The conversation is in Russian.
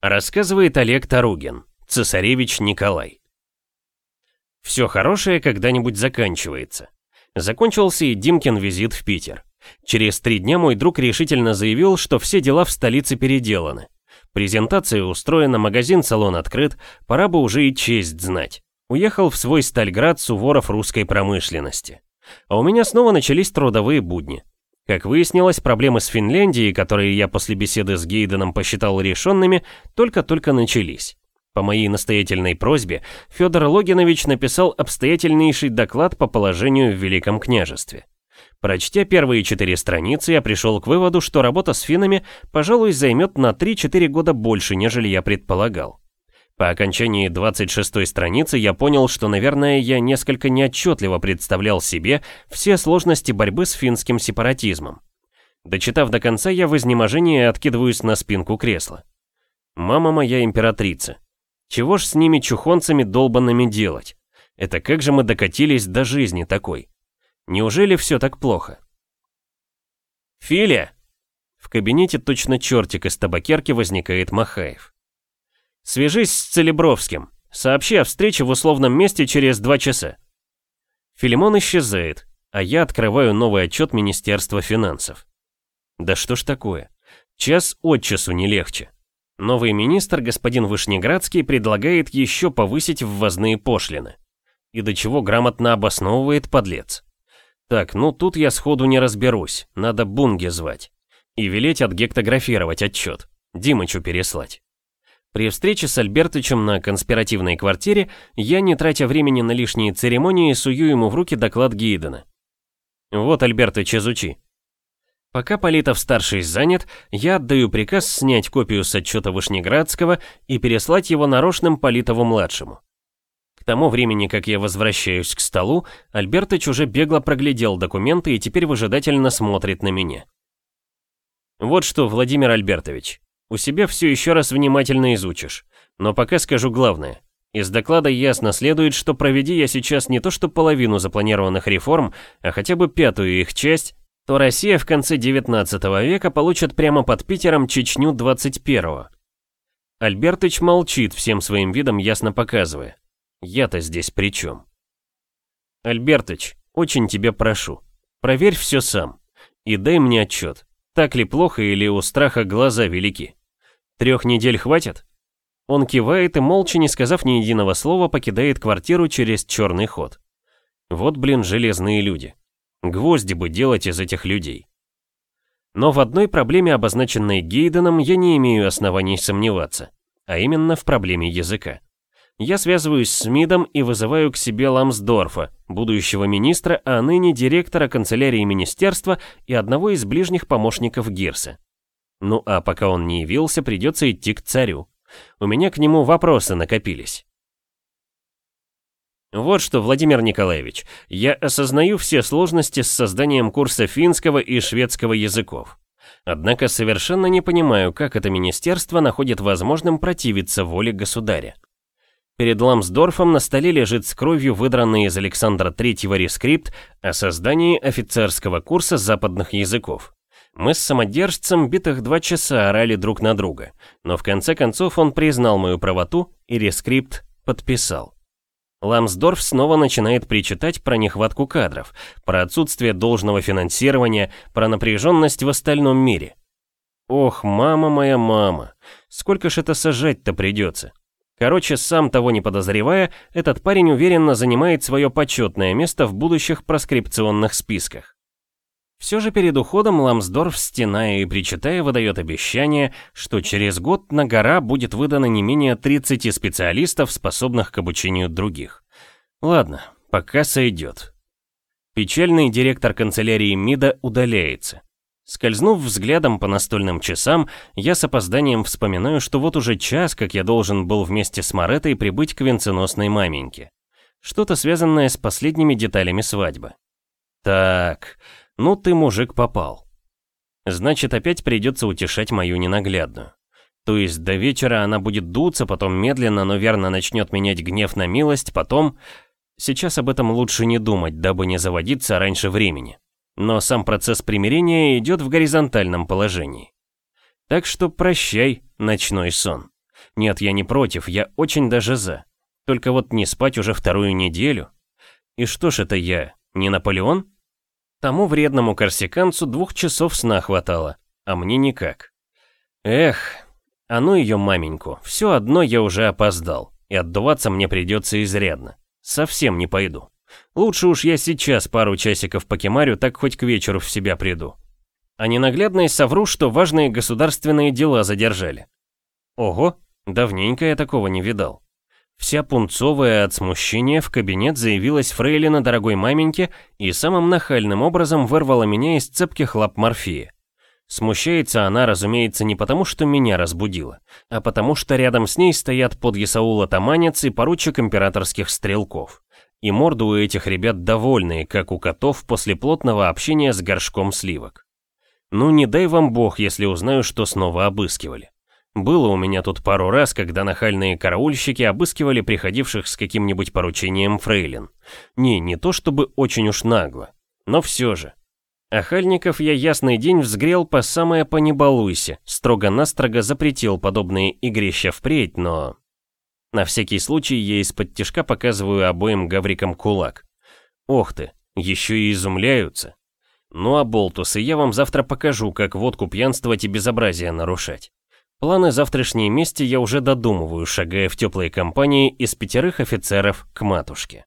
Рассказывает Олег Таругин, цесаревич Николай. Все хорошее когда-нибудь заканчивается. Закончился и Димкин визит в Питер. Через три дня мой друг решительно заявил, что все дела в столице переделаны. Презентация устроена, магазин-салон открыт, пора бы уже и честь знать. Уехал в свой Стальград Суворов русской промышленности. А у меня снова начались трудовые будни. Как выяснилось, проблемы с Финляндией, которые я после беседы с Гейденом посчитал решенными, только-только начались. По моей настоятельной просьбе Федор Логинович написал обстоятельнейший доклад по положению в Великом княжестве. Прочтя первые четыре страницы, я пришел к выводу, что работа с финнами, пожалуй, займет на 3-4 года больше, нежели я предполагал. По окончании 26-й страницы я понял, что, наверное, я несколько неотчетливо представлял себе все сложности борьбы с финским сепаратизмом. Дочитав до конца, я в изнеможении откидываюсь на спинку кресла. Мама моя императрица. Чего ж с ними чухонцами долбанными делать? Это как же мы докатились до жизни такой? Неужели все так плохо? Филя! В кабинете точно чертик из табакерки возникает Махаев. Свяжись с Целебровским. Сообщи о встрече в условном месте через два часа. Филимон исчезает, а я открываю новый отчет Министерства финансов. Да что ж такое? Час от часу не легче. Новый министр, господин Вышнеградский, предлагает еще повысить ввозные пошлины. И до чего грамотно обосновывает подлец. Так, ну тут я сходу не разберусь, надо Бунге звать. И велеть отгектографировать отчет, Димычу переслать. При встрече с Альбертычем на конспиративной квартире я, не тратя времени на лишние церемонии, сую ему в руки доклад Гейдена. Вот, Альбертыч, изучи. Пока Политов-старший занят, я отдаю приказ снять копию с отчета Вышнеградского и переслать его нарочным Политову-младшему. К тому времени, как я возвращаюсь к столу, Альбертыч уже бегло проглядел документы и теперь выжидательно смотрит на меня. Вот что, Владимир Альбертович, у себя все еще раз внимательно изучишь. Но пока скажу главное. Из доклада ясно следует, что проведи я сейчас не то что половину запланированных реформ, а хотя бы пятую их часть, то Россия в конце 19 века получит прямо под Питером Чечню 21-го. Альбертыч молчит всем своим видом, ясно показывая. Я-то здесь при чем? Альбертыч, очень тебя прошу, проверь все сам и дай мне отчет, так ли плохо или у страха глаза велики. Трех недель хватит? Он кивает и, молча, не сказав ни единого слова, покидает квартиру через черный ход. Вот, блин, железные люди. Гвозди бы делать из этих людей. Но в одной проблеме, обозначенной Гейденом, я не имею оснований сомневаться, а именно в проблеме языка. Я связываюсь с МИДом и вызываю к себе Ламсдорфа, будущего министра, а ныне директора канцелярии министерства и одного из ближних помощников Гирса. Ну а пока он не явился, придется идти к царю. У меня к нему вопросы накопились. Вот что, Владимир Николаевич, я осознаю все сложности с созданием курса финского и шведского языков. Однако совершенно не понимаю, как это министерство находит возможным противиться воле государя. Перед Ламсдорфом на столе лежит с кровью выдранный из Александра III рескрипт о создании офицерского курса западных языков. Мы с самодержцем битых два часа орали друг на друга, но в конце концов он признал мою правоту и рескрипт подписал. Ламсдорф снова начинает причитать про нехватку кадров, про отсутствие должного финансирования, про напряженность в остальном мире. Ох, мама моя мама, сколько ж это сажать-то придется. Короче, сам того не подозревая, этот парень уверенно занимает свое почетное место в будущих проскрипционных списках. Все же перед уходом Ламсдорф, стеная и причитая, выдает обещание, что через год на гора будет выдано не менее 30 специалистов, способных к обучению других. Ладно, пока сойдет. Печальный директор канцелярии МИДа удаляется. Скользнув взглядом по настольным часам, я с опозданием вспоминаю, что вот уже час, как я должен был вместе с Маретой прибыть к венценосной маменьке. Что-то связанное с последними деталями свадьбы. Так, ну ты, мужик, попал. Значит, опять придется утешать мою ненаглядную. То есть до вечера она будет дуться, потом медленно, но верно начнет менять гнев на милость, потом... Сейчас об этом лучше не думать, дабы не заводиться раньше времени. Но сам процесс примирения идет в горизонтальном положении. Так что прощай, ночной сон. Нет, я не против, я очень даже за. Только вот не спать уже вторую неделю. И что ж это я, не Наполеон? Тому вредному корсиканцу двух часов сна хватало, а мне никак. Эх, а ну ее маменьку, все одно я уже опоздал, и отдуваться мне придется изрядно. Совсем не пойду. Лучше уж я сейчас пару часиков покемарю, так хоть к вечеру в себя приду. А ненаглядно совру, что важные государственные дела задержали. Ого, давненько я такого не видал. Вся пунцовая от смущения в кабинет заявилась фрейлина дорогой маменьке и самым нахальным образом вырвала меня из цепких лап морфии. Смущается она, разумеется, не потому, что меня разбудила, а потому, что рядом с ней стоят под Ясаула Таманец и поручик императорских стрелков. И морды у этих ребят довольные, как у котов после плотного общения с горшком сливок. Ну не дай вам бог, если узнаю, что снова обыскивали. Было у меня тут пару раз, когда нахальные караульщики обыскивали приходивших с каким-нибудь поручением фрейлин. Не, не то чтобы очень уж нагло, но все же. Охальников я ясный день взгрел по самое понебалуйся, строго-настрого запретил подобные игрища впредь, но... На всякий случай я из-под тишка показываю обоим гаврикам кулак. Ох ты, еще и изумляются. Ну а болтусы, я вам завтра покажу, как водку пьянствовать и безобразие нарушать. Планы завтрашней мести я уже додумываю, шагая в теплой компании из пятерых офицеров к матушке.